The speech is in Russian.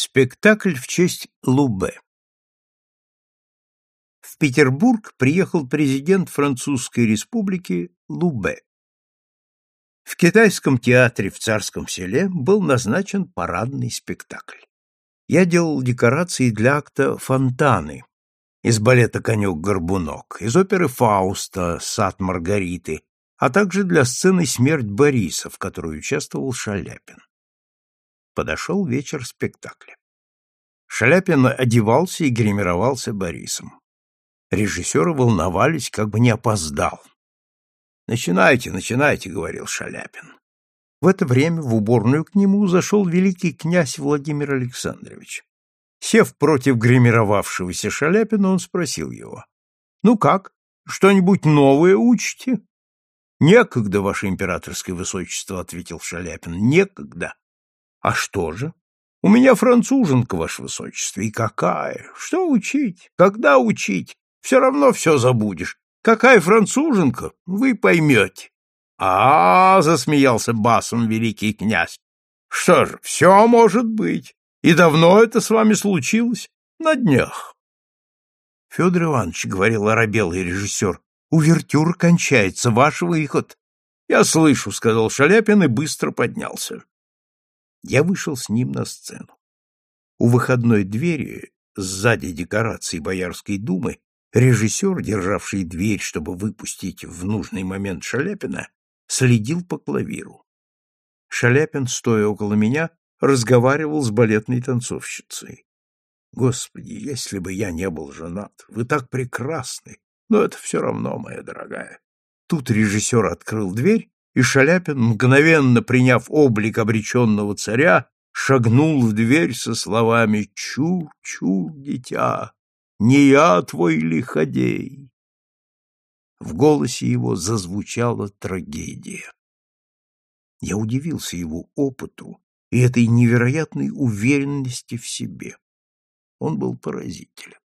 Спектакль в честь Лубе. В Петербург приехал президент Французской республики Лубе. В китайском театре в Царском селе был назначен парадный спектакль. Я делал декорации для акта «Фонтаны» из балета «Конек-горбунок», из оперы «Фауста» «Сад Маргариты», а также для сцены «Смерть Бориса», в которой участвовал Шаляпин. Подошел вечер спектакля. Шаляпин одевался и гримировался Борисом. Режиссеры волновались, как бы не опоздал. «Начинайте, начинайте», — говорил Шаляпин. В это время в уборную к нему зашел великий князь Владимир Александрович. Сев против гримировавшегося Шаляпина, он спросил его. «Ну как, что-нибудь новое учите?» «Некогда, ваше императорское высочество», — ответил Шаляпин. «Некогда. А что же? У меня француженка, ваше высочество, и какая! Что учить? Когда учить? Все равно все забудешь. Какая француженка? Вы поймете. А, -а, -а засмеялся басом великий князь. Что же, все может быть. И давно это с вами случилось? На днях. Федор Иванович, — говорил оробелый режиссер, — увертюр кончается, ваш выход. Я слышу, — сказал Шаляпин и быстро поднялся. Я вышел с ним на сцену. У выходной двери, сзади декорации Боярской думы, режиссер, державший дверь, чтобы выпустить в нужный момент Шаляпина, следил по клавиру. Шаляпин, стоя около меня, разговаривал с балетной танцовщицей. Господи, если бы я не был женат, вы так прекрасны, но это все равно, моя дорогая. Тут режиссер открыл дверь, и Шаляпин, мгновенно приняв облик обреченного царя, шагнул в дверь со словами «Чур-чур, дитя, не я твой лиходей». В голосе его зазвучала трагедия. Я удивился его опыту и этой невероятной уверенности в себе. Он был поразителен.